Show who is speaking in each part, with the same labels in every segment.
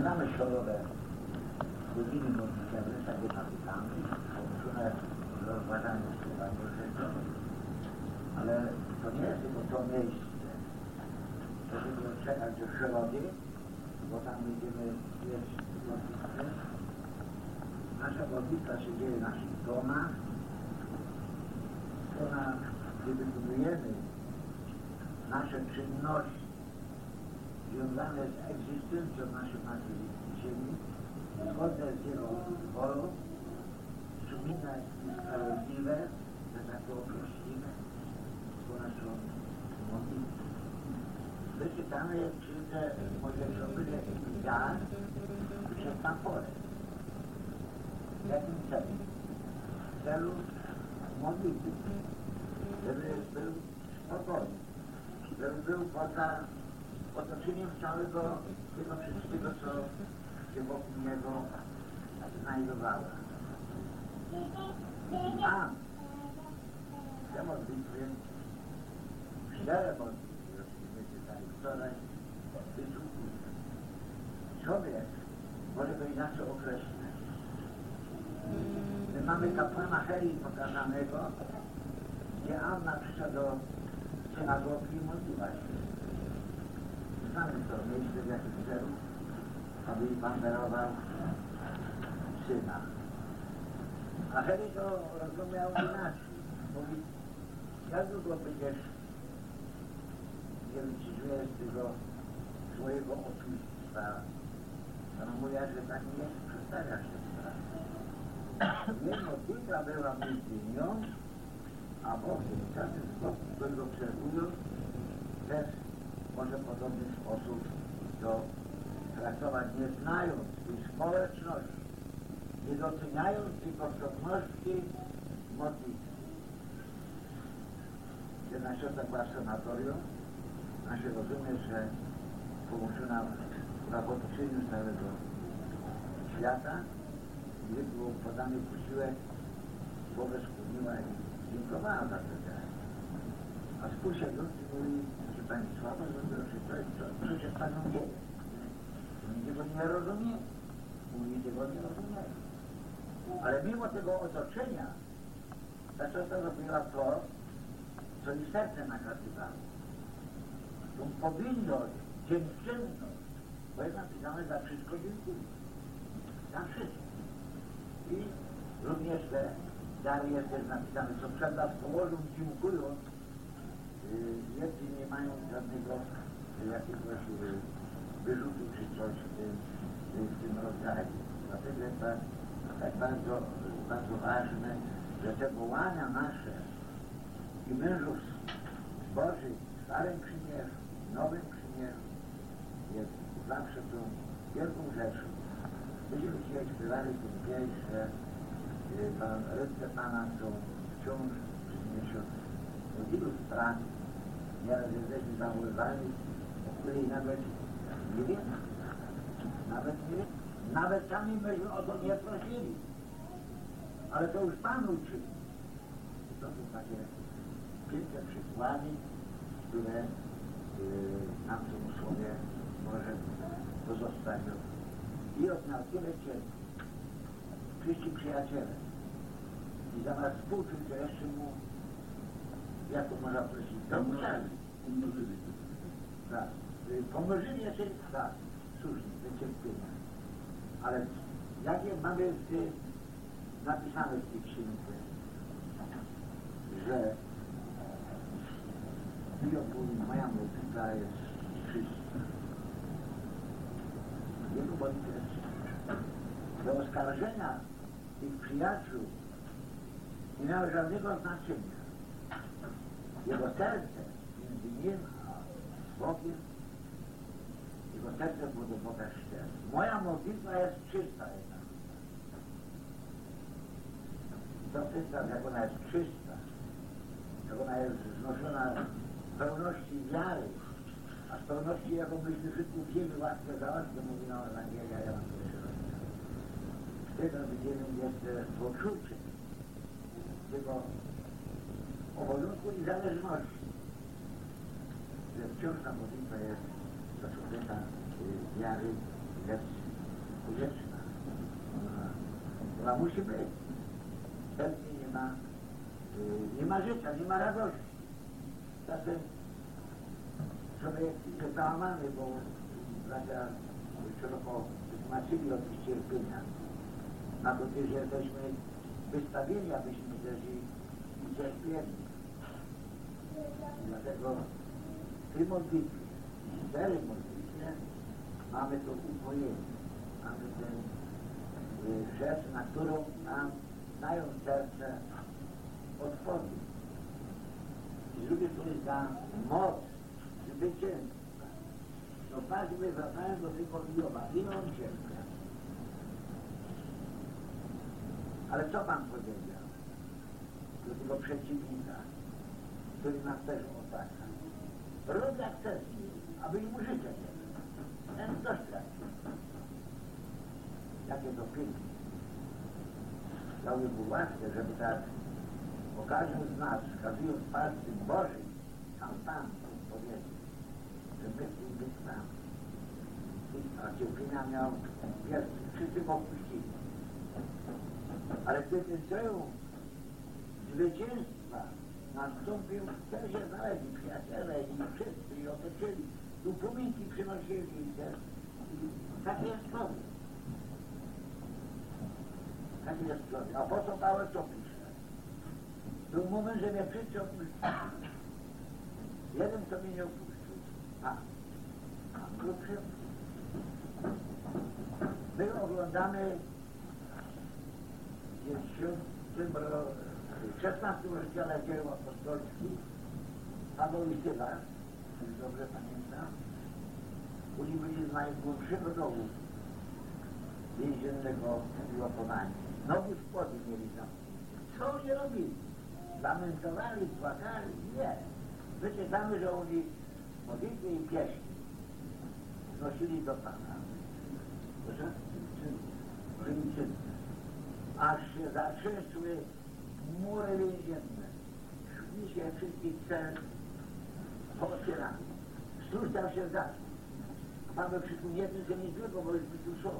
Speaker 1: znamy szkolowe godziny modlitewne, takie napytamy, połączone z rozważaniem Słowa Bożego, ale to nie jest tylko to miejsce, żeby czekać do środy, bo tam będziemy jeść modlitwę. Nasza modlitwa się dzieje w naszych domach, ona, gdy wykonujemy nasze czynności związane z egzystencją naszej materii ziemi, zgodne z Jego wolą, sumienne i sprawiedliwe, że tak to określimy, po naszą modlitwę. Wyczytamy w księdze Mojżeszowej ja przez Pan pole. W jakim celu? W celu modlitwy, żeby był spokojny, żeby był poza otoczeniem całego tego wszystkiego, co się wokół niego znajdowało. I tam, w te modlitwy, szczere modlitwy, oczywiście czytali wczoraj, wysłuchuje. Człowiek może go inaczej określić. My mamy kapłana Heli pokazanego, gdzie Anna przyszła do synagogi i modliła się. Znamy to miejsce w jakim celu, darował syna. A Heli to rozumiał inaczej. Mówi, jak długo będziesz nie wiem, czy źle z tego swojego opiństwa. Ona mówiła, że tak nie przedstawia się sprawa. Jej modlitwa była między nią a Bogiem. W każdy sposób, którego obserwując, też może w podobny sposób to traktować, nie znając tej społeczności, nie doceniając tej kosztowności modlitwy. W sanatorium, a się rozumie, że pomógł nam w raportowaniu całego świata, gdy był podany posiłek, głowę skłoniła i dziękowała za to. A współsiedzący mówi, że Pani słabo zrobiła się to i to, przecież Panią dzieje. Oni tego nie rozumie, mówi tego nie rozumie. Ale mimo tego otoczenia, ta siostra robiła to, co jej serce nakazywało. Tą powinność, dziękczynność, bo jest napisane za wszystko dziękuję. Za wszystko. I również te dary jest też napisane, co przed położą, dziękując, yy, jedni nie mają żadnego yy, jakiegoś yy, wyrzutu czy coś w tym, w tym rodzaju. Dlatego jest tak, tak bardzo, bardzo ważne, że te wołania nasze i mężów Bożych w Starym Przymierzu, Nowym Przymierzu jest zawsze tą wielką rzeczą. Będziemy dzisiaj śpiewali ten pieśń, że y, pan, ręce Pana są wciąż przyniesione. Do wielu spraw nieraz jesteśmy zawoływani, o której nawet nie wiemy. Nawet nie. Nawet sami myśmy o to nie prosili. Ale to już Pan uczynił. To są takie piękne przykłady, które nam w tym słowie może pozostawią. I od nas tyle cierpi. Wszyscy przyjaciele. I zamiast współczuć, to jeszcze mu, jak to można prosić, to musieli.
Speaker 2: Umnożyli.
Speaker 1: Tak. Y, Pomnożyli jeszcze, tak, słusznie, te cierpienia. Ale jakie mamy w tym napisane w tej księdze, że Biblia moja modlitwa jest czysta. Jego modlitwa jest czysta. Do oskarżenia tych przyjaciół nie miało żadnego znaczenia. Jego serce między nim a Bogiem, jego serce było do Boga szczere. Moja modlitwa jest czysta jednak. To czysta, jak ona jest czysta, jak ona jest znoszona pełności wiary, a z pełności, jaką wszystko wzięli łaskę za łaskę, mówi nam Ewangelia, ja wam to przyrodzę. Wtedy będziemy jeszcze poczucie tego obowiązku i zależności, że wciąż ta modlitwa jest człowieka y, wiary lepszy. powietrzna. Ona, ona musi być. Bez niej nie ma, y, nie ma życia, nie ma radości. Czasem człowiek jest załamany, bo bracia szeroko wytłumaczyli o tych cierpieniach. Na to też jesteśmy wystawieni, abyśmy też i, i cierpieli. Dlatego w tej modlitwie, szczerej modlitwie mamy to upojenie. Mamy tę y, rzecz, na którą nam dają serce odpowiedź. I z drugiej strony ta moc zwycięstwa. Patrzmy, wracając do tego Hioba. Ile on cierpiał? Ale co Pan powiedział do tego przeciwnika, który nas też otacza? Rób jak chcesz, aby mu życie nie Ten to straci. Jakie to piękne. Dałby mu łaskę, żeby tak każdym z nas, wskazując palcem Bożym, sam Pan powiedział, że my być tam. A cierpienia miał pierwszy, go opuścili. Ale ten triumf zwycięstwa nastąpił, też się znaleźli przyjaciele i wszyscy i otoczyli. Tu pomniki przynosili i te, i takie jest człowiek. Taki jest człowiek. A po co Paweł co pisze? Był moment, że mnie opuścili. Jeden, kto mnie nie opuścił. A, a grubszy. My oglądamy w tym w 16 rozdziale dzieł apostolskich Paweł i jeśli dobrze pamiętam, oni byli z najgłębszego dołu więziennego ułapowani. Nogi w spodnie mieli tam. Co oni robili? Lamentowali, płakali? Nie. Wyczytamy, że oni modlitwy i pieśni znosili do Pana. Proszę? Czynne aż się zatrzęsły mury więzienne. Szli się wszystkich cel pootwierali. Stróż tam się zaczął. Mamy przy tym jednym co nie złego, bo już by tu są.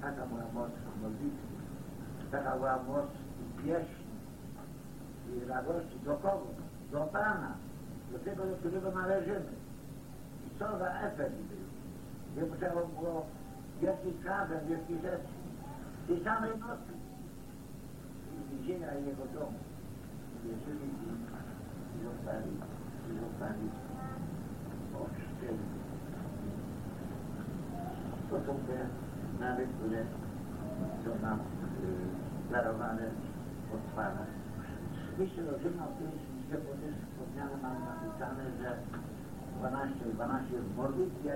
Speaker 1: Taka była moc modlitwy. Taka była moc pieśni i radości. Do kogo? Do Pana. Do tego, do którego należymy. I co za efekt był. Nie trzeba było wielkich kazem, wielkich rzeczy tej samej nocy z więzienia i jego domu wierzyli i, i zostali, i zostali ochrzczeni. To są te znary, które są nam y, darowane od Pana. Rzyma w tej liczbie, bo też wspomniane mam napisane, że 12, 12 w modlitwie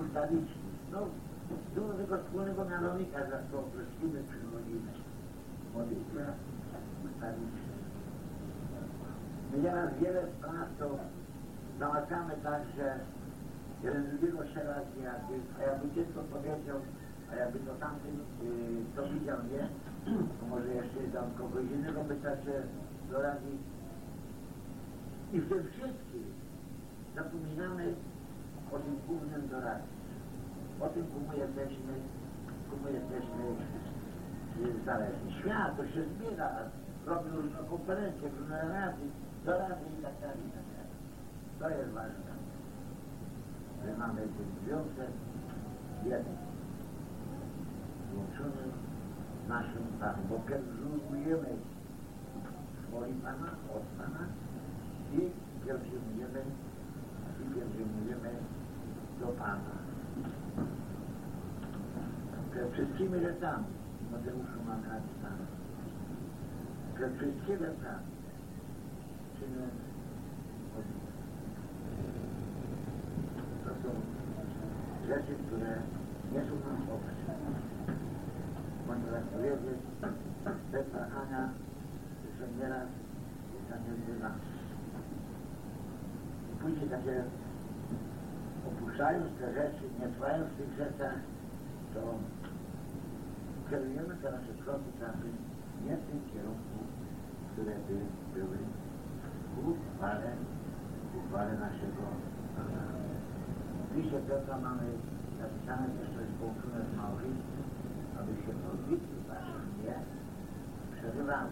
Speaker 1: ustawicznych. No, Dużo tego wspólnego mianownika, za to prosimy, przychodzimy. Modlitwa ustawiczna. My nieraz wiele spraw to załatwiamy tak, że jeden drugiego się jakby, a jakby dziecko powiedział, a jakby to tamtym yy, to widział, nie? Może jeszcze tam kogoś innego by się doradzić. I w tym wszystkim zapominamy o tym głównym doradcy o tym, komu jesteśmy, komu jesteśmy zależni. Świat to się zbiera, robi różne konferencje, różne rady, dorady i tak dalej, i tak dalej. To jest ważne, że mamy ten związek jeden, złączony naszym Panem, bo pielgrzymujemy woli Pana, od Pana i pielgrzymujemy i pielgrzymujemy do Pana przed wszystkimi rzeczami Mateuszu mamy napisane. Przed wszystkimi rzeczami modlitwy. To są rzeczy, które nie są nam obce. Tak powiedzieć, bez wahania, że nieraz jest nas. I później takie opuszczając te rzeczy, nie trwając w tych rzeczach, to kierujemy te nasze kroki czasem nie w tym kierunku, które by były ku chwale, ku chwale naszego Pana. W liście Piotra mamy napisane też coś połączone z małżeństwem, wasze nie przerywały.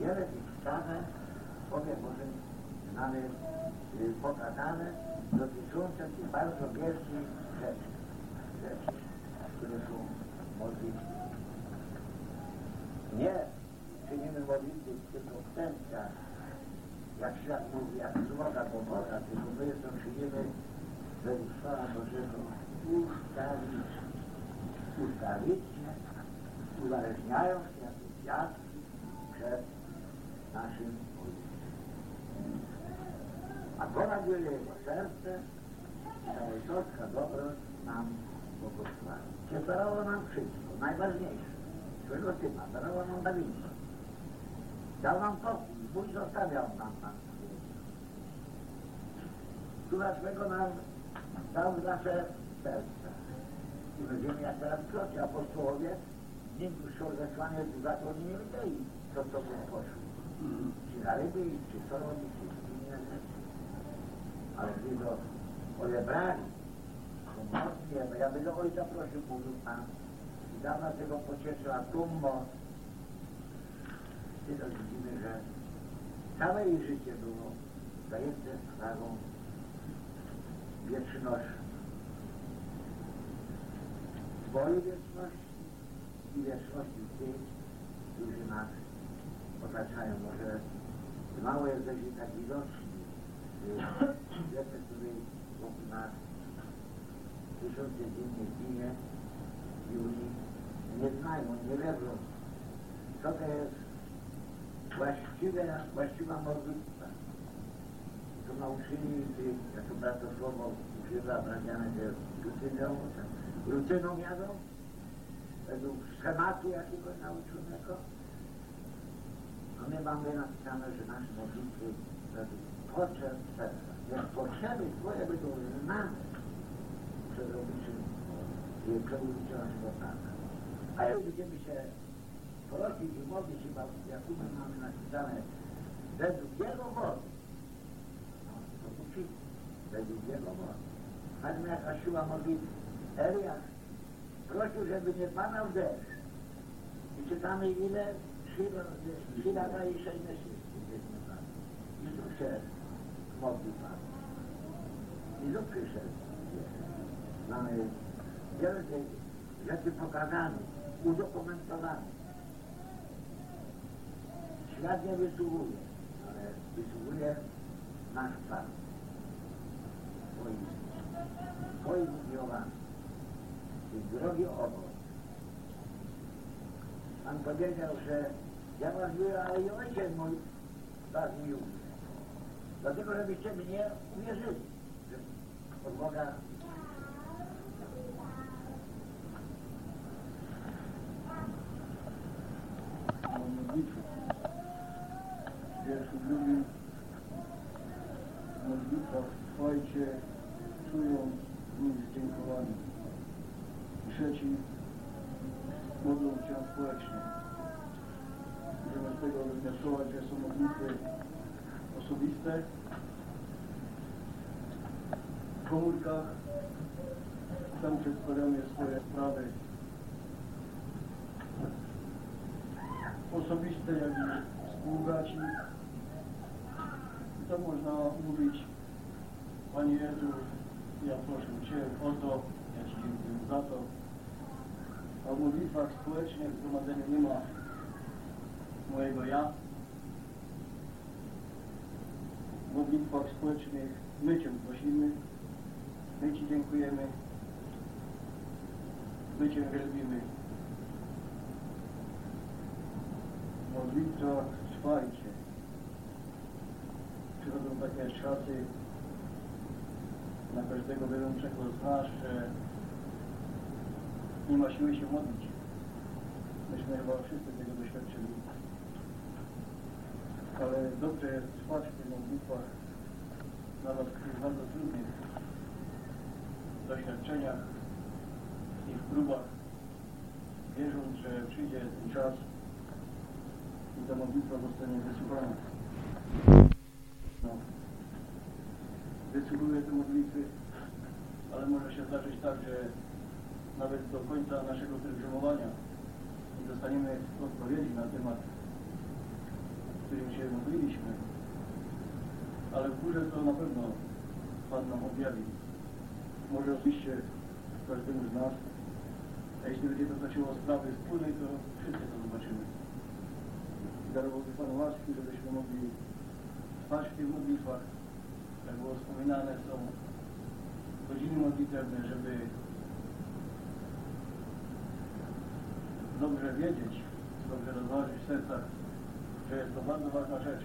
Speaker 1: Wiele tych wskazań w Słowie Bożym mamy y, pokazane dotyczące tych bardzo wielkich rzeczy, rzeczy, które są modlitwy. Nie czynimy modlitwy tylko w ten jak świat mówi, jak złoga do Boga, tylko my to czynimy według Słowa Bożego ustawicznie. Się od gwiazdki przed naszym Ojcem. A ponad wiele Jego serce ta ojcowska dobroć nam błogosławi. Cię darowało nam wszystko, najważniejsze. Swego Syna, darował nam Dawida. Dał nam pokój, Bóg zostawiał nam Pan Która swego nam dał nasze serca. I będziemy jak teraz kroki apostołowie, odesłanie za to nie wiedzieli, co to by poszło. Czy na ryby, czy co robić, czy inne rzeczy. Ale gdy to odebrali, to mocnie, ja bym do ojca prosił, mówił Pan, i dał nas tego pocieszyła tą moc. I to widzimy, że całe jej życie było zajęte sprawą wieczności. Swojej wieczności i wieczności tych, którzy nas otaczają. Może mało jesteśmy tak widoczni. Rzeczy, której wokół nas tysiące dziennie ginie i oni nie znają, nie wiedzą, co to jest właściwe, właściwa modlitwa. To nauczyli jak to brat to słowo używa, bradziane, że rutyną, rutyną jadą, według schematu jakiegoś nauczonego. A my mamy napisane, że nasze modlitwy potrzeb serca. Jak potrzeby Twoje będą znane przed obliczem przełożycia naszego Pana. A jak będziemy się prosić i modlić się, jak my mamy napisane, według Jego wody, no, to uczyć, według Jego wody. Chodźmy jaka siła modlitwy. Eliasz prosił, żeby nie padał deszcz. I czytamy ile? Trzy, lata i sześć miesięcy. I tu się modlił Pan. I tu przyszedł. Mamy wiele rzeczy pokazane, udokumentowane. Świat nie wysługuje, ale wysługuje nasz Pan. Swoim, swoim umiłowanym. I drogi owoc. Pan powiedział, że ja was miłuję, ale i ojciec mój was miłuje. Dlatego, żebyście mnie uwierzyli, że od Boga
Speaker 2: modlitwy. W wierszu drugim modlitwa trwajcie, czując nich dziękowanie. Trzeci modlą się społecznie. Możemy z tego wywnioskować, że są modlitwy osobiste, w komórkach, tam przedstawiamy swoje sprawy osobiste, jak i współbraci. I to można mówić, Panie Jezu, ja proszę Cię o to, ja Ci dziękuję za to. W modlitwach społecznych w zgromadzeniu nie ma mojego ja. W modlitwach społecznych my Cię prosimy, my Ci dziękujemy, my Cię wielbimy. modlitwach trwajcie. Przychodzą takie czasy na każdego wierzącego z nas, że nie ma siły się modlić. Myśmy chyba wszyscy tego doświadczyli. Ale dobrze jest trwać w tych modlitwach, nawet w tych bardzo trudnych doświadczeniach i w próbach, wierząc, że przyjdzie ten czas, i ta modlitwa zostanie wysłuchana. No. Wysłuchuję te modlitwy, ale może się zdarzyć tak, że nawet do końca naszego pielgrzymowania nie dostaniemy odpowiedzi na temat, którym się modliliśmy, ale w górze to na pewno Pan nam objawi. Może oczywiście każdemu z nas, a jeśli będzie to dotyczyło sprawy wspólnej, to wszyscy to zobaczymy. Darowałby Pan łaski, żebyśmy mogli trwać w tych modlitwach, jak było wspominane, są godziny modlitewne, żeby dobrze wiedzieć, dobrze rozważyć w sercach, że jest to bardzo ważna rzecz.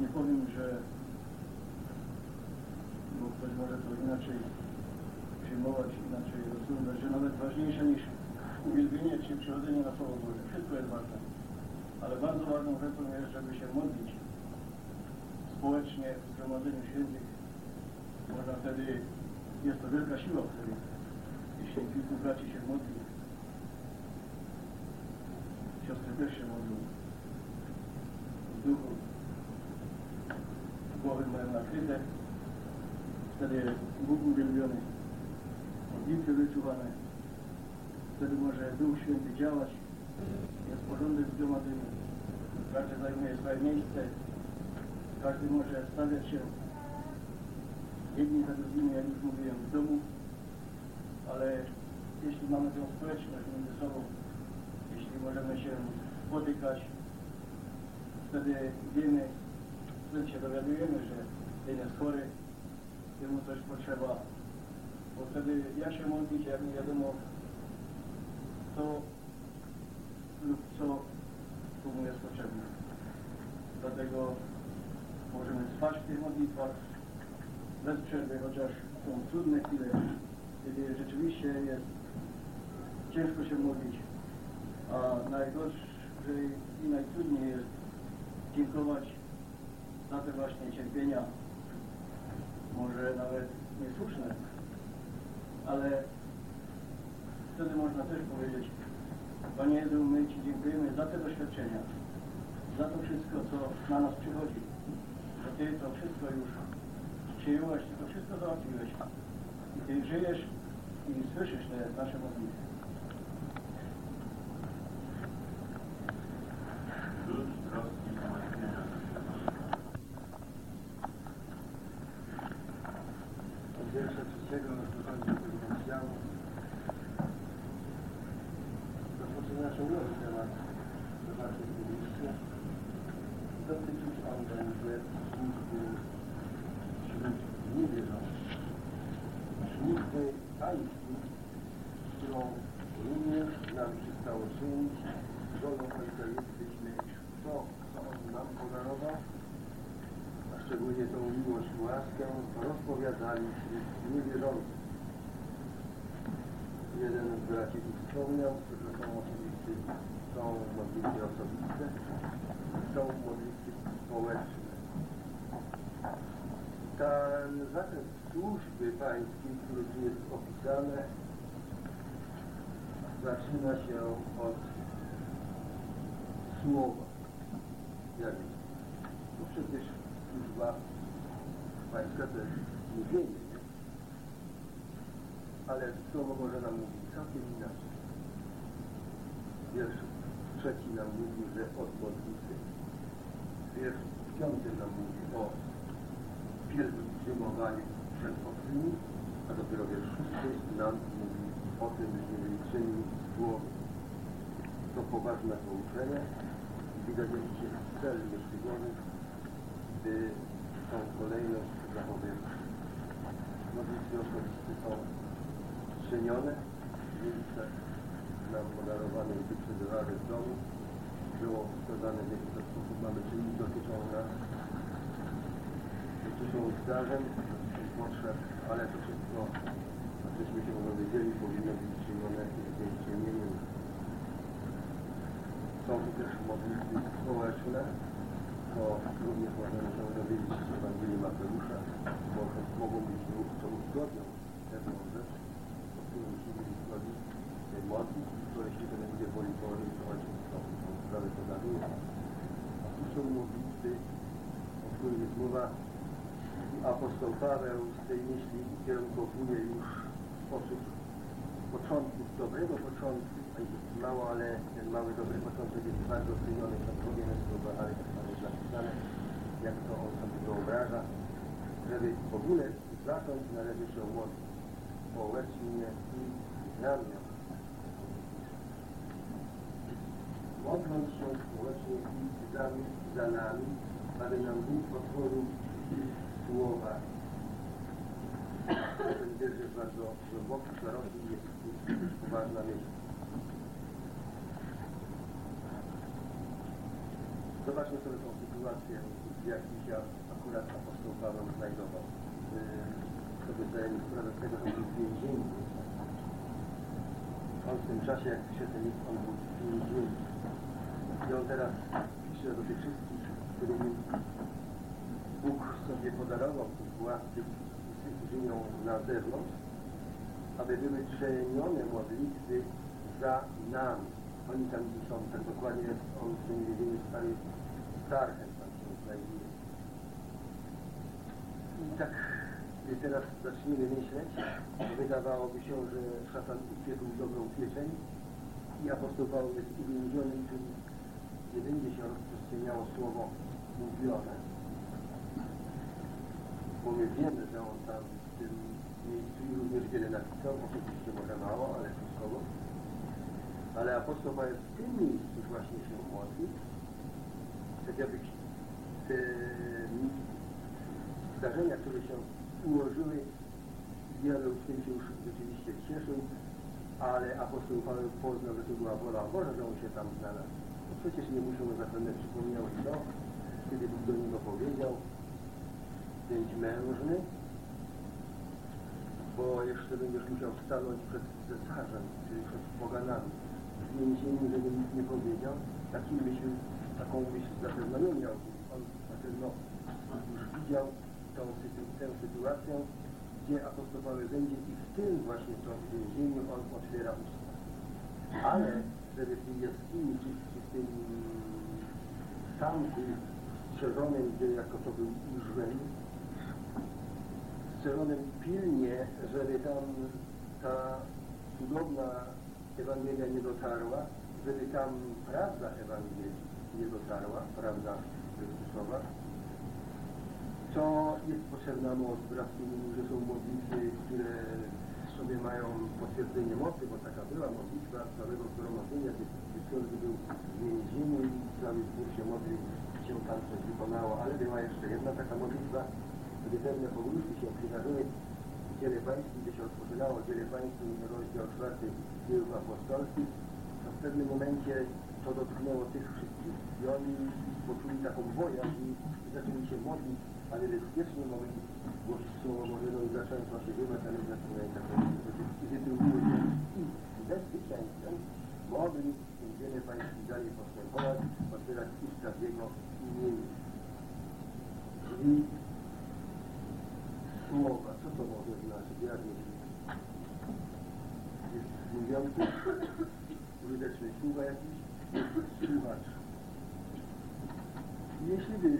Speaker 2: Nie powiem, że bo ktoś może to inaczej przyjmować, inaczej rozumieć, że nawet ważniejsze niż uwielbienie czy przychodzenie na Słowo Boże. Wszystko jest ważne. Ale bardzo ważną rzeczą jest, żeby się modlić społecznie w Zgromadzeniu Świętych. Można wtedy, jest to wielka siła wtedy, jeśli kilku braci się modli. Siostry też się modlą. W duchu. Głowy mają nakryte. Wtedy Bóg uwielbiony. Modlitwy wyczuwane. Wtedy może Duch Święty działać. Jest porządek w zgromadzeniu. Każdy zajmuje swoje miejsce. Każdy może stawiać się jedni za drugimi, jak już mówiłem, w domu. Ale jeśli mamy tę społeczność między sobą, jeśli możemy się spotykać, wtedy wiemy, wtedy się dowiadujemy, że ten jest chory, jemu coś potrzeba. Bo wtedy jak się modlić, jak nie wiadomo, co lub co komu jest potrzebne. Dlatego możemy trwać w tych modlitwach bez przerwy, chociaż są trudne chwile, kiedy rzeczywiście jest ciężko się modlić, a najgorszej i najtrudniej jest dziękować za te właśnie cierpienia, może nawet niesłuszne, ale wtedy można też powiedzieć, Panie Jezu, my Ci dziękujemy za te doświadczenia, za to wszystko, co na nas przychodzi, że Ty to wszystko już przyjąłeś, Ty to wszystko załatwiłeś Ty żyjesz i słyszysz te nasze modlitwy.
Speaker 3: Lud troski zmartwienia.
Speaker 4: Od wiersza trzeciego rozpoczęcia tego rozdziału rozpoczyna się nowy temat zobaczyć publicznie. Dotyczyć on będzie służby wśród niewierzących. Służby pańskiej, którą również nam przystało czynić. Wolą Ojca jesteśmy to, co On nam podarował, a szczególnie tą miłość i łaskę rozpowiadali wśród niewierzących. Jeden z braci tu wspomniał, że są oczywiście są modlitwy osobiste, są modlitwy społeczne. Ten zakres służby pańskiej, który tu jest opisany, zaczyna się od słowa. Jak jest? No przecież służba pańska to jest mówienie, nie? ale słowo może nam mówić całkiem inaczej. Wiersz trzeci nam mówi, że od modlitwy. Wiersz piąty nam mówi o pielgrzymowaniu przed obcymi, a dopiero wiersz szósty nam mówi o tym, że byli czynni z głowy. To poważne pouczenie. Widać jakiś cel myśliwionych, by tą kolejność zachowywać. Modlitwy osobiste są czynione, miejsce nam podarowane i wyprzebywane w domu. Było wskazane, w jaki sposób mamy czynić, dotyczą nas, dotyczą zdarzeń, potrzeb, ale to wszystko, żeśmy się dowiedzieli, powinno być Są też modlitwy społeczne, to również możemy się dowiedzieć z Ewangelii Mateusza, bo mogą być co uzgodnią pewną rzecz, o którą musimy zgodzić, modlić, to jeśli to będzie woli Bożej, to właśnie tą sprawę podaruje. A tu są modlitwy, o których jest mowa, apostoł Paweł z tej myśli kierunkowuje już sposób początku, dobrego początku, mało, ale ten mały dobry początek jest bardzo ceniony przez jest to ale tak samo jest napisane, jak to on sobie wyobraża, żeby w ogóle zacząć należy się modlić społecznie i ramię. Modląc się społecznie i za, za nami, aby nam Bóg otworzył słowa. Ten wiersz jest bardzo głęboki, szeroki i jest poważna myśl. Zobaczmy sobie tą sytuację, w jakiej się akurat apostoł Paweł znajdował. Sobie zdajemy sprawę z tego, że był w więzieniu. On w tym czasie, jak się ten list, on był w więzieniu. I on teraz pisze do tych wszystkich, którym Bóg sobie podarował tych władcy, którzy żyją na zewnątrz, aby były czynione modlitwy za nami. Oni tam gdzie tak dokładnie on w tym więzieniu stary Starchem tam się znajduje. I tak gdy teraz zaczniemy myśleć, wydawałoby się, że szatan uciekł dobrą pieczeń i apostoł Paweł jest uwięziony, czyli nie będzie się rozprzestrzeniało słowo mówione. Bo my wiemy, że on tam w tym miejscu i również wiele napisał, oczywiście może mało, ale wszystko. Ale apostoł Paweł w tym miejscu właśnie się modli, tak jakby te zdarzenia, które się ułożyły, diabeł z tym się już rzeczywiście cieszył, ale apostoł Paweł poznał, że to była wola Boża, że on się tam znalazł. No przecież nie muszą zapewne przypomniał kiedy Bóg do niego powiedział, bądź mężny, bo jeszcze będziesz musiał stanąć przed cesarzem, czyli przed poganami. W więzieniu, żeby nic nie powiedział, takim myśl, taką myśl zapewne nie miał. On na pewno już widział tą, tę sytuację, gdzie apostoł Paweł będzie i w tym właśnie to więzieniu on otwiera usta. Ale żeby w tej jaskini, czy, w tym zamku strzeżonym, gdzie jako to był Izrael, strzeżonym pilnie, żeby tam ta cudowna Ewangelia nie dotarła, żeby tam prawda Ewangelii nie dotarła, prawda Chrystusowa, to jest potrzebna tym, że są modlitwy, które sobie mają potwierdzenie mocy, bo taka była modlitwa całego zgromadzenia, gdy ksiądz był w więzieniu i cały zbór się modlił, się tam coś wykonało, ale była jeszcze jedna taka modlitwa, gdy pewne pogróżki się przydarzyły. W dziele pańskim, gdzie się rozpoczynało. Dziele pańskim, rozdział czwarty dziejów apostolskich, to w pewnym momencie to dotknęło tych wszystkich i oni poczuli taką bojaźń i zaczęli się modlić, ale bezpiecznie mogli głosić słowo Boże, no i zacząłem wywać, ale zaczynają taką się i bezpieczeństwem mogli w tym dziele pańskim dalej postępować, otwierać usta w Jego imieniu. Drzwi słowa, co to może znaczyć? Jak myślisz? Mówiący, użyteczny sługa jakiś, słuchacz. Jeśli by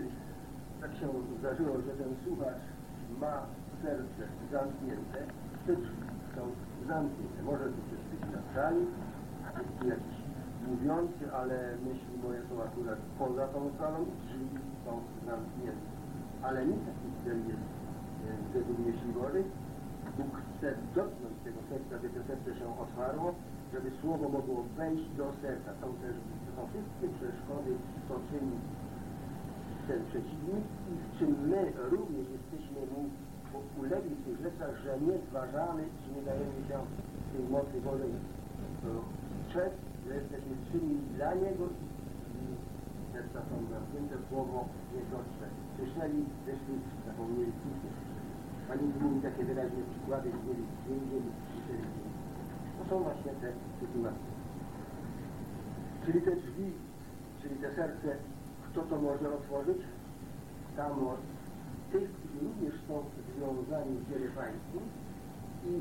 Speaker 4: tak się zdarzyło, że ten słuchacz ma serce zamknięte, te drzwi są zamknięte. Może tu coś być na sali, jakiś mówiący, ale myśli moje są akurat poza tą salą, drzwi są zamknięte. Ale nie taki cel jest e, według myśli. Bóg chce dotknąć tego serca, by to serce się otwarło, żeby słowo mogło wejść do serca. Są też są wszystkie przeszkody, to czyni ten przeciwnik i w czym my również jesteśmy mu ulegli w tych rzeczach, że nie zważamy, czy nie dajemy się tej mocy Bożej strzec, że jesteśmy czynni dla Niego i serca są zamknięte, słowo nie dotrze. Słyszeli, zeszli, zapomnieli. Pani mówi takie wyraźne przykłady, mieli więzień, słyszeli. To są właśnie te sytuacje. Czyli te drzwi, czyli te serce kto to może otworzyć? Ta moc tych, którzy również są związani w dziele pańskim i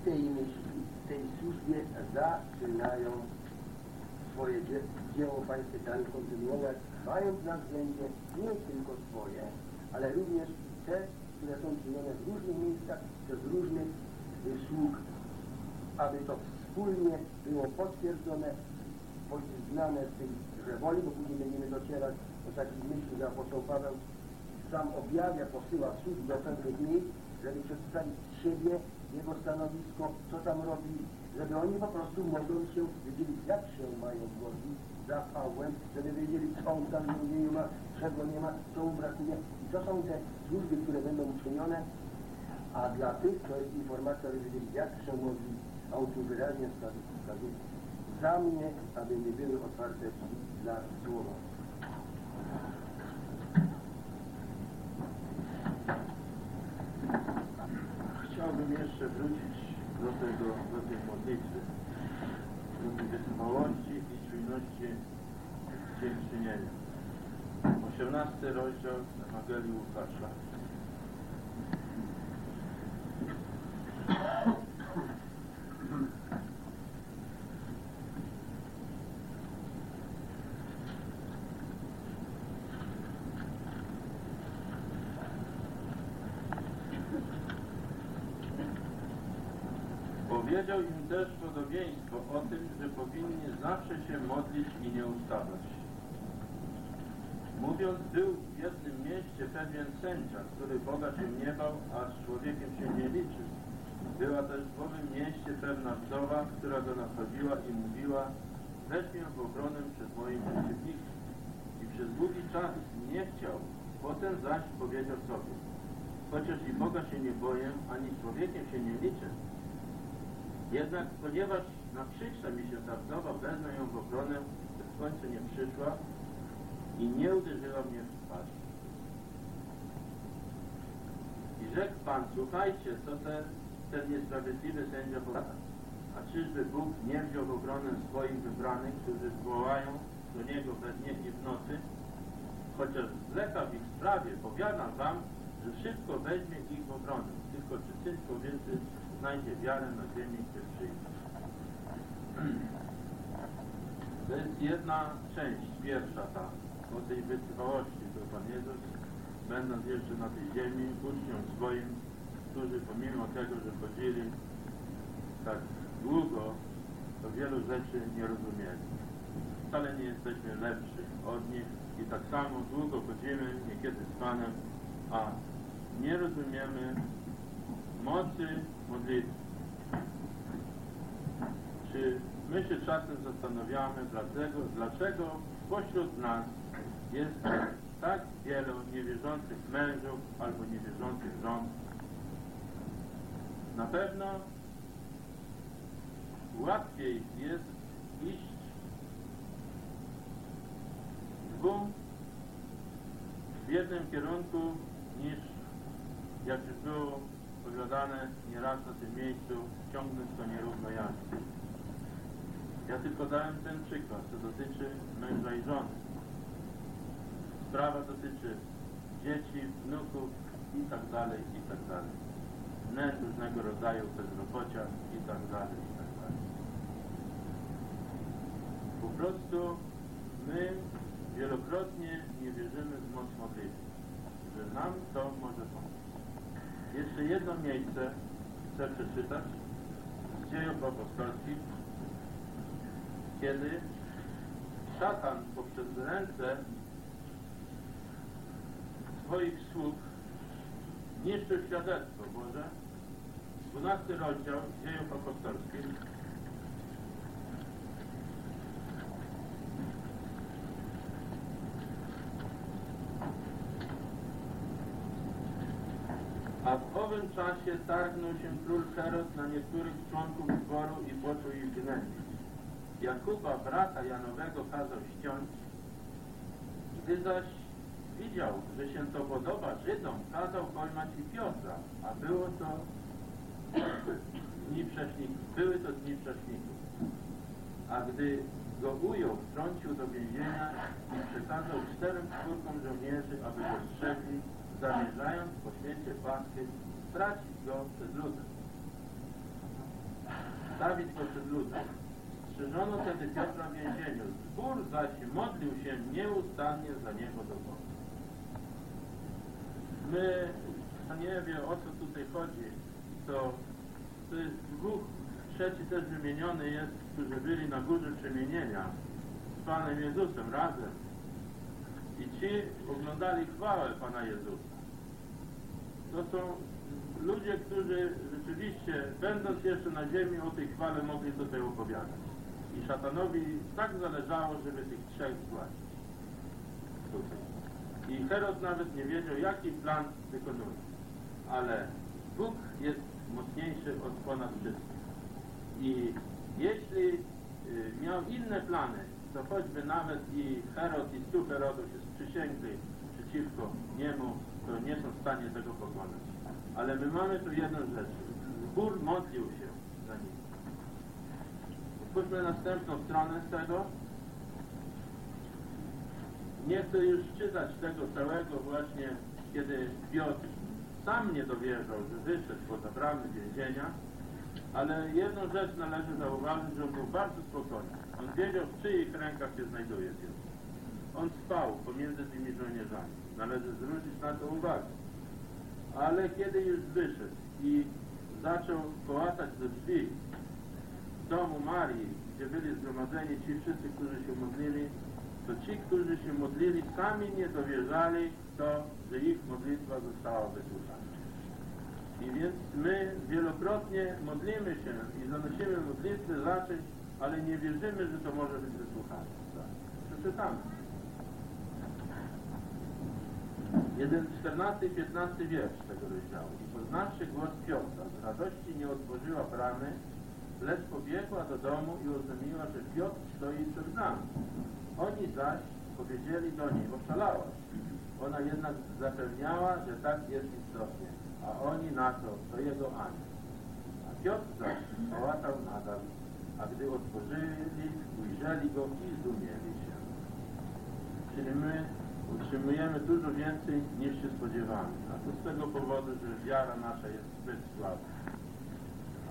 Speaker 4: w tej myśli, w tej służbie zaczynają swoje dzie dzieło pańskie dalej kontynuować, mając na względzie nie tylko swoje, ale również te, które są czynione w różnych miejscach przez różnych sług aby to wspólnie było potwierdzone, znane z tej rewoli, bo później będziemy docierać do takich myśli, że apostoł Paweł sam objawia, posyła służb do pewnych miejsc, żeby przedstawić siebie, jego stanowisko, co tam robi, żeby oni po prostu mogą się wiedzieli, jak się mają godzić za Pawłem, żeby wiedzieli, co on tam nie ma, czego nie ma, co mu brakuje. I to są te służby, które będą uczynione, a dla tych, to jest informacja, żeby jak się modli, a on tu wyraźnie wskazuje. Za mnie, aby nie były otwarte dla słowa.
Speaker 3: Chciałbym jeszcze wrócić do tego, do tej modlitwy, do tej wytrwałości i czujności dziękczynienia. 18 rozdział Ewangelii Łukasza. Powiedział im też podobieństwo o tym, że powinni zawsze się modlić i nie ustawać. Mówiąc, był w jednym mieście pewien sędzia, który Boga się nie bał, a z człowiekiem się nie liczył. Była też w owym mieście pewna wdowa, która go nachodziła i mówiła, weź mnie w obronę przed moim przeciwnikiem. I przez długi czas nie chciał. Potem zaś powiedział sobie, chociaż i Boga się nie boję, ani z człowiekiem się nie liczę, jednak ponieważ naprzykrza mi się ta wdowa, wezmę ją w obronę, w końcu nie przyszła i nie uderzyła mnie w twarz. I rzekł Pan, słuchajcie, co ten, ten niesprawiedliwy sędzia powiada. A czyżby Bóg nie wziął w obronę swoich wybranych, którzy wołają do Niego we dnie i w nocy? Chociaż zleka w ich sprawie, powiadam Wam, że wszystko weźmie ich w obronę. Tylko czy Syn Człowieczy znajdzie wiarę na ziemi, gdzie przyjdzie. To jest jedna część, pierwsza ta, o tej wytrwałości, to Pan Jezus, będąc jeszcze na tej ziemi, uczniom swoim, którzy pomimo tego, że chodzili tak długo, to wielu rzeczy nie rozumieli. Wcale nie jesteśmy lepsi od nich i tak samo długo chodzimy, niekiedy z Panem, a nie rozumiemy mocy modlitwy. Czy my się czasem zastanawiamy, dlaczego, dlaczego pośród nas jest tak wielu niewierzących mężów albo niewierzących żon? Na pewno łatwiej jest iść dwóm w jednym kierunku niż jak już było powiadane nieraz na tym miejscu, ciągnąć to nierówno jazdy. Ja tylko dałem ten przykład, co dotyczy męża i żony. Sprawa dotyczy dzieci, wnuków i tak dalej, i tak dalej. Nędz różnego rodzaju bezrobocia i tak dalej, i tak dalej. Po prostu my wielokrotnie nie wierzymy w moc modlitwy, że nam to może pomóc. Jeszcze jedno miejsce chcę przeczytać z dziejów apostolskich, kiedy szatan poprzez ręce swoich sług niszczył świadectwo Boże. 12 rozdział dziejów apostolskich. A w owym czasie targnął się król Herod na niektórych członków zboru i począł ich gnębić. Jakuba, brata Janowego, kazał ściąć. Gdy zaś widział, że się to podoba Żydom, kazał pojmać i Piotra, a było to dni przeszników. Były to dni przeszników. A gdy go ujął, wtrącił do więzienia i przekazał czterem czwórkom żołnierzy, aby go strzegli, zamierzając po święcie Paschy stracić go przed ludem. Stawić go przed ludem. Strzeżono wtedy Piotra w więzieniu. Zbór zaś modlił się nieustannie za niego do Boga. My, kto nie wie o co tutaj chodzi, to, to jest dwóch trzeci też wymieniony jest, którzy byli na górze przemienienia z Panem Jezusem razem. I ci oglądali chwałę Pana Jezusa. To są ludzie, którzy rzeczywiście, będąc jeszcze na ziemi, o tej chwale mogli tutaj opowiadać. I szatanowi tak zależało, żeby tych trzech zgładzić. Tutaj. I Herod nawet nie wiedział, jaki plan wykonuje. Ale Bóg jest mocniejszy od ponad wszystkich. I jeśli y, miał inne plany, to choćby nawet i Herod i stu Herodów się sprzysięgli przeciwko niemu, to nie są w stanie tego pokonać. Ale my mamy tu jedną rzecz. Zbór modlił się za nim. Spójrzmy następną stronę z tego. Nie chcę już czytać tego całego właśnie, kiedy Piotr sam nie dowierzał, że wyszedł poza bramy więzienia, ale jedną rzecz należy zauważyć, że on był bardzo spokojny. On wiedział, w czyich rękach się znajduje Piotr. On spał pomiędzy tymi żołnierzami. Należy zwrócić na to uwagę. Ale kiedy już wyszedł i zaczął kołatać do drzwi domu Marii, gdzie byli zgromadzeni ci wszyscy, którzy się modlili, to ci, którzy się modlili, sami nie dowierzali to, że ich modlitwa została wysłuchana. I więc my wielokrotnie modlimy się i zanosimy modlitwy za czymś, ale nie wierzymy, że to może być wysłuchane. Przeczytamy. Jeden 14 i 15 wiersz tego rozdziału. I poznawszy głos Piotra, z radości nie otworzyła bramy, lecz pobiegła do domu i oznajmiła, że Piotr stoi przed nami. Oni zaś powiedzieli do niej, oszalałaś. Ona jednak zapewniała, że tak jest istotnie, a oni na to, to jego anioł. A Piotr zaś pałatał nadal, a gdy otworzyli, ujrzeli go i zdumieli się. Czyli my utrzymujemy dużo więcej niż się spodziewamy. A to z tego powodu, że wiara nasza jest zbyt słaba.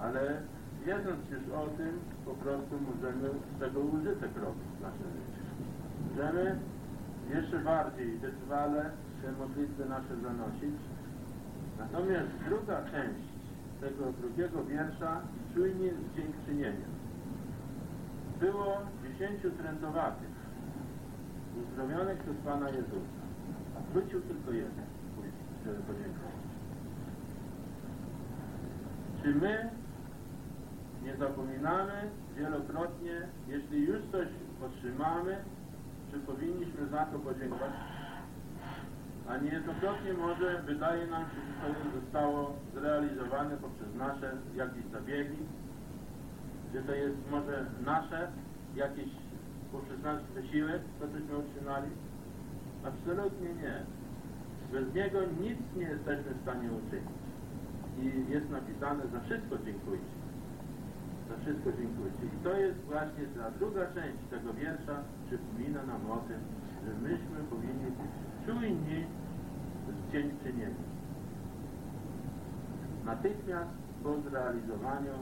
Speaker 3: Ale wiedząc już o tym, po prostu możemy z tego użytek robić w naszym życiu. Możemy jeszcze bardziej wytrwale te modlitwy nasze zanosić. Natomiast druga część tego drugiego wiersza czujnie z dziękczynieniem. Było dziesięciu trędowatych uzdrowionych przez Pana Jezusa. A wrócił tylko jeden, żeby podziękować. Czy my nie zapominamy wielokrotnie, jeśli już coś otrzymamy, powinniśmy za to podziękować? A niejednokrotnie może wydaje nam się, że to zostało zrealizowane poprzez nasze jakieś zabiegi, że to jest może nasze jakieś poprzez nasz wysiłek, to cośmy otrzymali? Absolutnie nie. Bez Niego nic nie jesteśmy w stanie uczynić. I jest napisane, za wszystko dziękujcie. Za wszystko dziękujcie. I to jest właśnie ta druga część tego wiersza, przypomina nam o tym, że myśmy powinni być czujni z dziękczynieniem. Natychmiast po zrealizowaniu,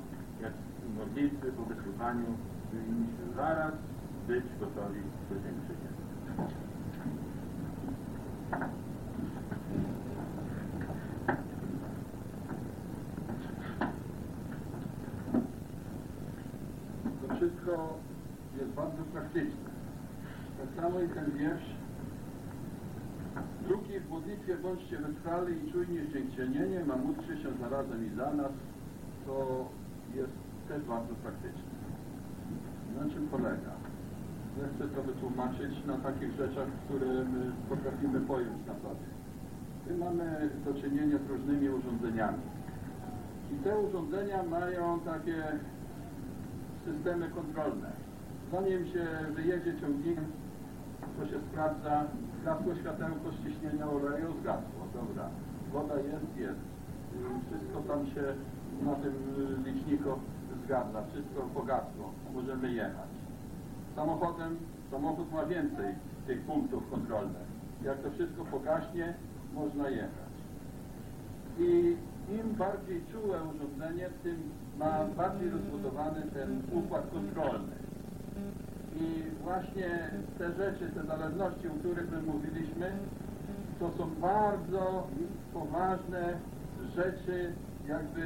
Speaker 3: jak modlitwy, po wysłuchaniu, powinniśmy zaraz być gotowi do dziękczynienia.
Speaker 5: Tak samo i ten wiersz. Drugi w modlitwie bądźcie wytrwali i czujni z dziękczynieniem, a módlcie się zarazem i za nas. To jest też bardzo praktyczne. Na czym polega? Ja chcę to wytłumaczyć na takich rzeczach, które my potrafimy pojąć naprawdę. My mamy do czynienia z różnymi urządzeniami. I te urządzenia mają takie systemy kontrolne. Zanim się wyjedzie ciągnikiem, to się sprawdza, zgasło światełko ściśnienia oleju, zgasło, dobra. Woda jest, jest. Y, Wszystko tam się na tym y, liczniku zgadza, wszystko pogasło, możemy jechać. Samochodem, samochód ma więcej tych punktów kontrolnych. Jak to wszystko pogaśnie, można jechać. I im bardziej czułe urządzenie, tym ma bardziej rozbudowany ten układ kontrolny. I właśnie te rzeczy, te zależności, o których my mówiliśmy, to są bardzo poważne rzeczy, jakby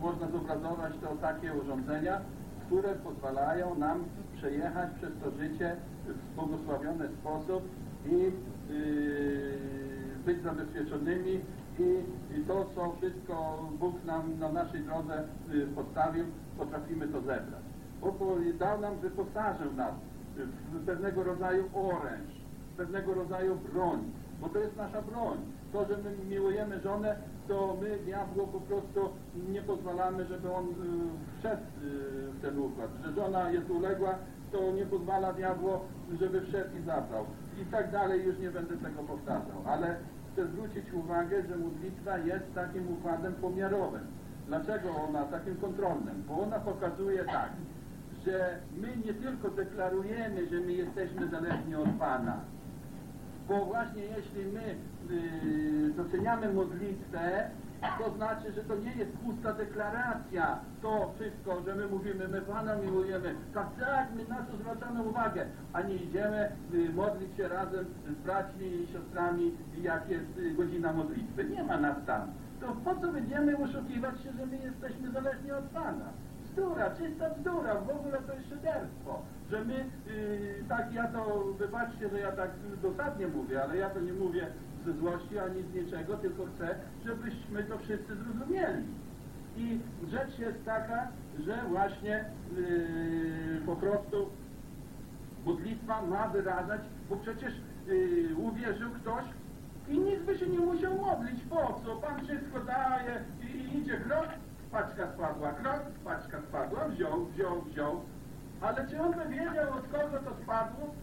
Speaker 5: można zobrazować to takie urządzenia, które pozwalają nam przejechać przez to życie w błogosławiony sposób i yy, być zabezpieczonymi i, i to, co wszystko Bóg nam na naszej drodze y, postawił, potrafimy to zebrać. Bóg dał nam, wyposażył nas w pewnego rodzaju oręż, w pewnego rodzaju broń, bo to jest nasza broń. To, że my miłujemy żonę, to my diabłu po prostu nie pozwalamy, żeby on y, wszedł y, w ten układ. Że żona jest uległa, to nie pozwala diabło, żeby wszedł i zabrał. I tak dalej, już nie będę tego powtarzał. Ale chcę zwrócić uwagę, że modlitwa jest takim układem pomiarowym. Dlaczego ona takim kontrolnym? Bo ona pokazuje tak, że my nie tylko deklarujemy, że my jesteśmy zależni od Pana, bo właśnie jeśli my y, doceniamy modlitwę, to znaczy, że to nie jest pusta deklaracja, to wszystko, że my mówimy, my Pana miłujemy, tak, tak, my na to zwracamy uwagę, a nie idziemy y, modlić się razem z braćmi i siostrami, jak jest y, godzina modlitwy. Nie ma nas tam. To po co będziemy oszukiwać się, że my jesteśmy zależni od Pana? Bzdura, czysta bzdura, w ogóle to jest szyderstwo, że my, yy, tak ja to, wybaczcie, że ja tak dosadnie mówię, ale ja to nie mówię ze złości ani z niczego, tylko chcę, żebyśmy to wszyscy zrozumieli. I rzecz jest taka, że właśnie yy, po prostu modlitwa ma wyrażać, bo przecież yy, uwierzył ktoś i nic by się nie musiał modlić. Po co? Pan wszystko daje i, i idzie krok, paczka spadła, krok, paczka spadła, wziął, wziął, wziął. Ale czy on by wiedział, od kogo to spadło?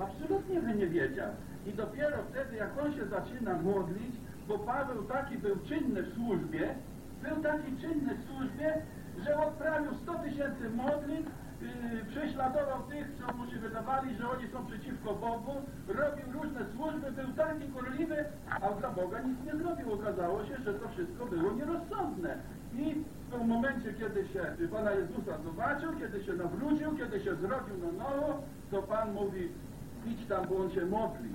Speaker 5: Absolutnie by nie wiedział. I dopiero wtedy, jak on się zaczyna modlić, bo Paweł taki był czynny w służbie, był taki czynny w służbie, że odprawił 100 tysięcy modlitw, yy, prześladował tych, co mu się wydawali, że oni są przeciwko Bogu, robił różne służby, był taki gorliwy, a dla Boga nic nie zrobił. Okazało się, że to wszystko było nierozsądne. I w momencie, kiedy się Pana Jezusa zobaczył, kiedy się nawrócił, kiedy się zrodził na nowo, to Pan mówi, idź tam, bo on się modli.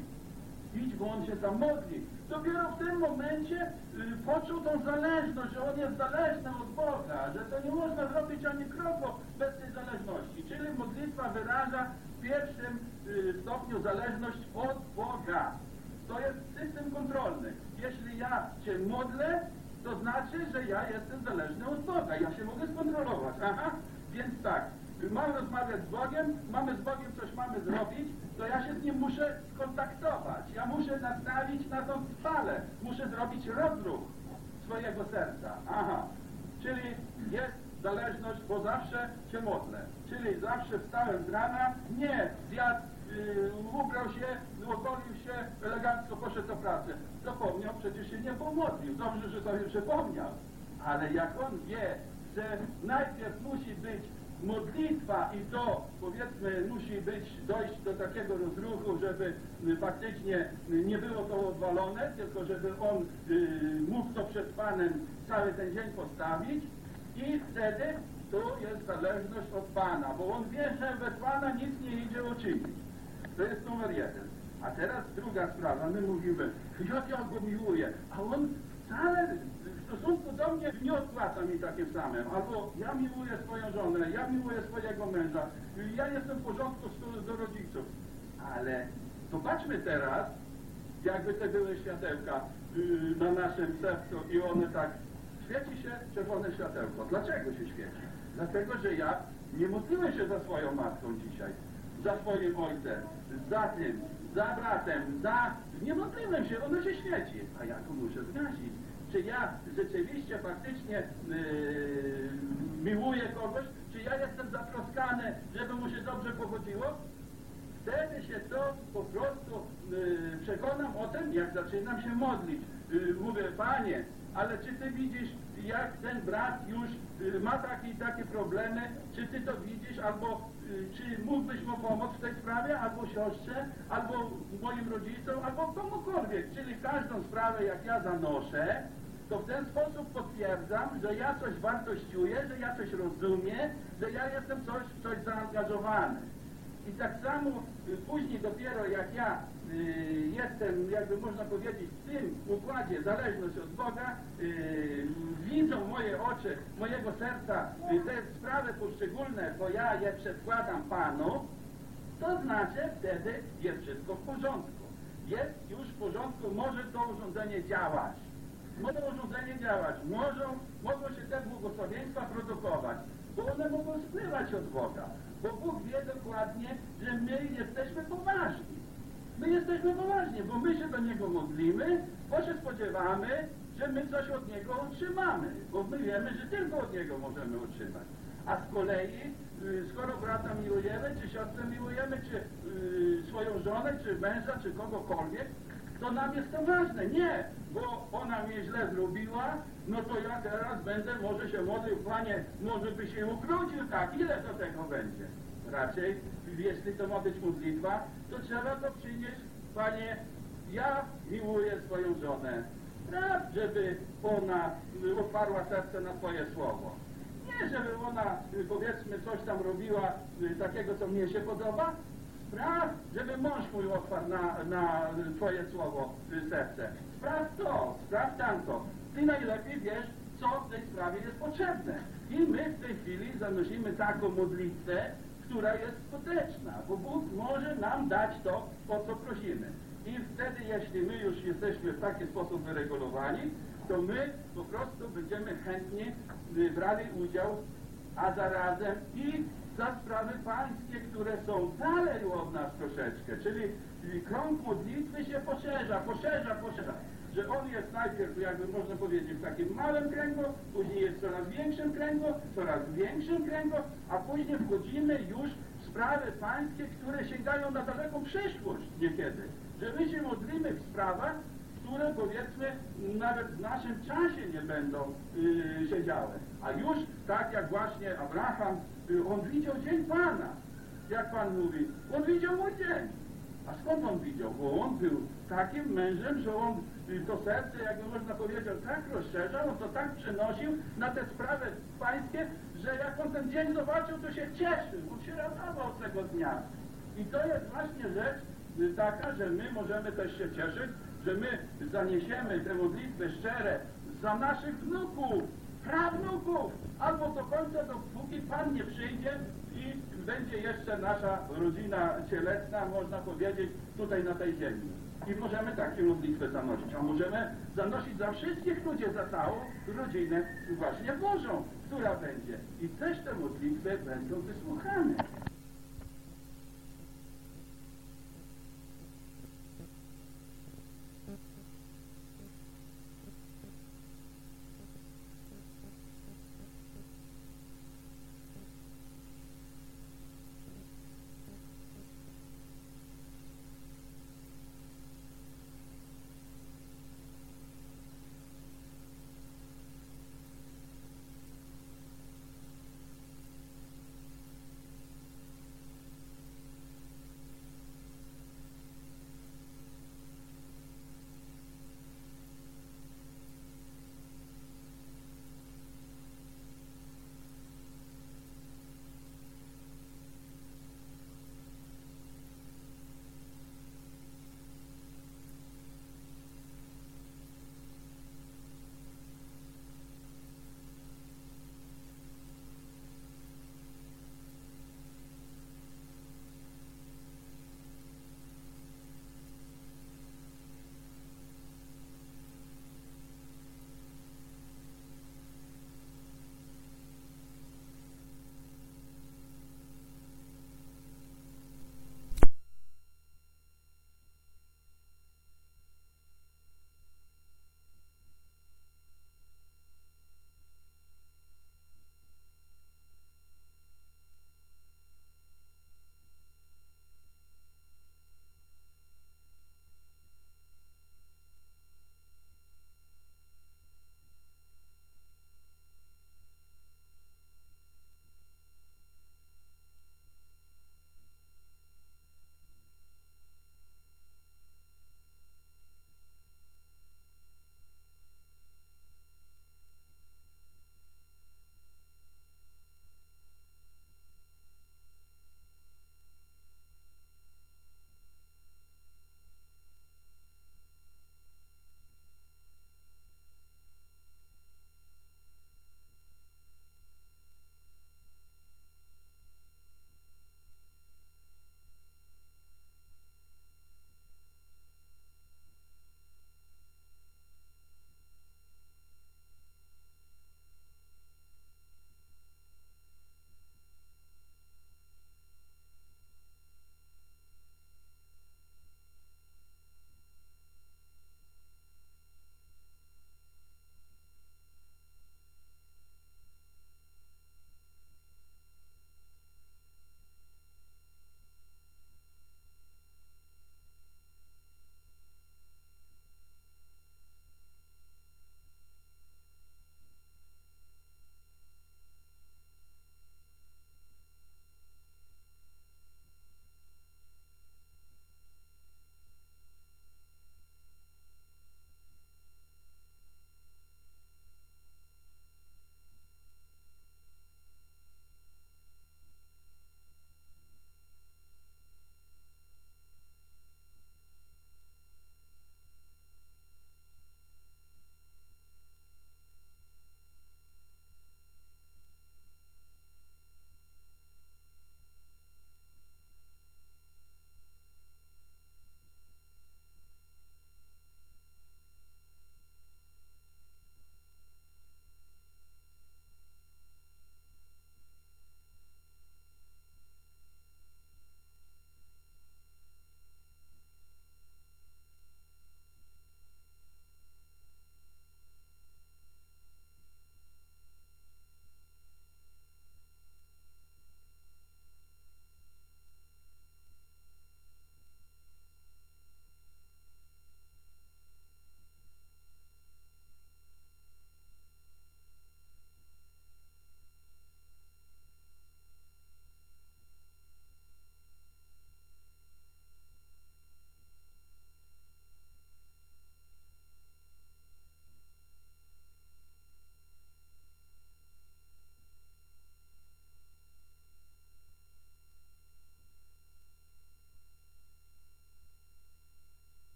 Speaker 5: Idź, bo on się tam modli. Dopiero w tym momencie y, poczuł tą zależność, że on jest zależny od Boga, że to nie można zrobić ani kroku bez tej zależności. Czyli modlitwa wyraża w pierwszym y, stopniu zależność od Boga. To jest system kontrolny. Jeśli ja się modlę, to znaczy, że ja jestem zależny od Boga. Ja się mogę skontrolować. Aha, więc tak, mam rozmawiać z Bogiem, mamy z Bogiem coś mamy zrobić, to ja się z Nim muszę skontaktować. Ja muszę nastawić na tą falę. Muszę zrobić rozruch swojego serca. Aha, czyli jest zależność, bo zawsze się modlę. Czyli zawsze wstałem z rana, nie zjadł, yy, ubrał się, ogolił się, elegancko poszedł do pracy. Zapomniał, przecież się nie pomodlił. Dobrze, że sobie przypomniał. Ale jak on wie, że najpierw musi być modlitwa i to powiedzmy musi być dojść do takiego rozruchu, żeby y, faktycznie nie było to odwalone, tylko żeby on y, mógł to przed Panem cały ten dzień postawić i wtedy tu jest zależność od Pana, bo on wie, że bez Pana nic nie idzie uczynić. To jest numer jeden. A teraz druga sprawa, my mówimy, jak ja go miłuję, a on wcale w stosunku do mnie nie odpłaca mi takim samym. Albo ja miłuję swoją żonę, ja miłuję swojego męża, ja jestem w porządku z- do rodziców. Ale zobaczmy teraz, jakby te były światełka yy, na naszym sercu i one tak, świeci się czerwone światełko. Dlaczego się świeci? Dlatego, że ja nie modliłem się za swoją matką dzisiaj, za swoim ojcem, za tym, za bratem, za... Nie modliłem się, ono się świeci. A ja to muszę zgasić. Czy ja rzeczywiście faktycznie yy, miłuję kogoś? Czy ja jestem zatroskany, żeby mu się dobrze pochodziło? Wtedy się to po prostu y, przekonam o tym, jak zaczynam się modlić. Y, mówię, Panie, ale czy Ty widzisz, jak ten brat już y, ma takie i takie problemy? Czy Ty to widzisz? Albo y, czy mógłbyś mu pomóc w tej sprawie? Albo siostrze? Albo moim rodzicom? Albo komukolwiek. Czyli każdą sprawę, jak ja zanoszę, to w ten sposób potwierdzam, że ja coś wartościuję, że ja coś rozumiem, że ja jestem coś, w coś zaangażowany. I tak samo y, później dopiero jak ja y, jestem, jakby można powiedzieć, w tym układzie zależność od Boga, yy, widzą moje oczy, mojego serca te sprawy poszczególne, bo ja je przedkładam Panu, to znaczy wtedy jest wszystko w porządku. Jest już w porządku, może to urządzenie działać. Może urządzenie działać, mogą, mogą się te błogosławieństwa produkować, bo one mogą spływać od Boga. Bo Bóg wie dokładnie, że my jesteśmy poważni. My jesteśmy poważni, bo my się do Niego modlimy, bo się spodziewamy, że my coś od Niego otrzymamy, bo my wiemy, że tylko od Niego możemy otrzymać. A z kolei, y, skoro brata miłujemy, czy siostrę miłujemy, czy y, swoją żonę, czy męża, czy kogokolwiek, to nam jest to ważne. Nie, bo ona mnie źle zrobiła, no to ja teraz będę może się modlił, Panie, może by się ukrócił, tak, ile to tego będzie? Raczej, jeśli to ma być modlitwa, to trzeba to przynieść, Panie, ja miłuję swoją żonę. Spraw, żeby ona otwarła serce na Twoje słowo. Nie, żeby ona, powiedzmy, coś tam robiła y, takiego, co mnie się podoba, Spraw, żeby mąż mój otwarł na, na Twoje słowo, serce. Spraw to, spraw tamto. Ty najlepiej wiesz, co w tej sprawie jest potrzebne. I my w tej chwili zanosimy taką modlitwę, która jest skuteczna, bo Bóg może nam dać to, o co prosimy. I wtedy, jeśli my już jesteśmy w taki sposób wyregulowani, to my po prostu będziemy chętnie y, brali udział, a zarazem i za sprawy pańskie, które są dalej od nas troszeczkę, czyli y, krąg modlitwy się poszerza, poszerza, poszerza, że on jest najpierw, jakby można powiedzieć, w takim małym kręgu, później jest w coraz większym kręgu, coraz większym kręgu, a później wchodzimy już w sprawy pańskie, które sięgają na daleką przyszłość niekiedy, że my się modlimy w sprawach, które powiedzmy nawet w naszym czasie nie będą yy, się działy. A już tak jak właśnie Abraham, on widział dzień Pana. Jak Pan mówi, on widział mój dzień. A skąd on widział? Bo on był takim mężem, że on y, to serce, jakby można powiedzieć, tak rozszerzał, on to tak przenosił na te sprawy pańskie, że jak on ten dzień zobaczył, to się cieszył, on się radował z tego dnia. I to jest właśnie rzecz y, taka, że my możemy też się cieszyć, że my zaniesiemy te modlitwy szczere za naszych wnuków, prawnuków, albo do końca, dopóki Pan nie przyjdzie i będzie jeszcze nasza rodzina cielesna, można powiedzieć, tutaj na tej ziemi. I możemy takie modlitwy zanosić, a możemy zanosić za wszystkich ludzi, za całą rodzinę właśnie Bożą, która będzie. I też te modlitwy będą wysłuchane.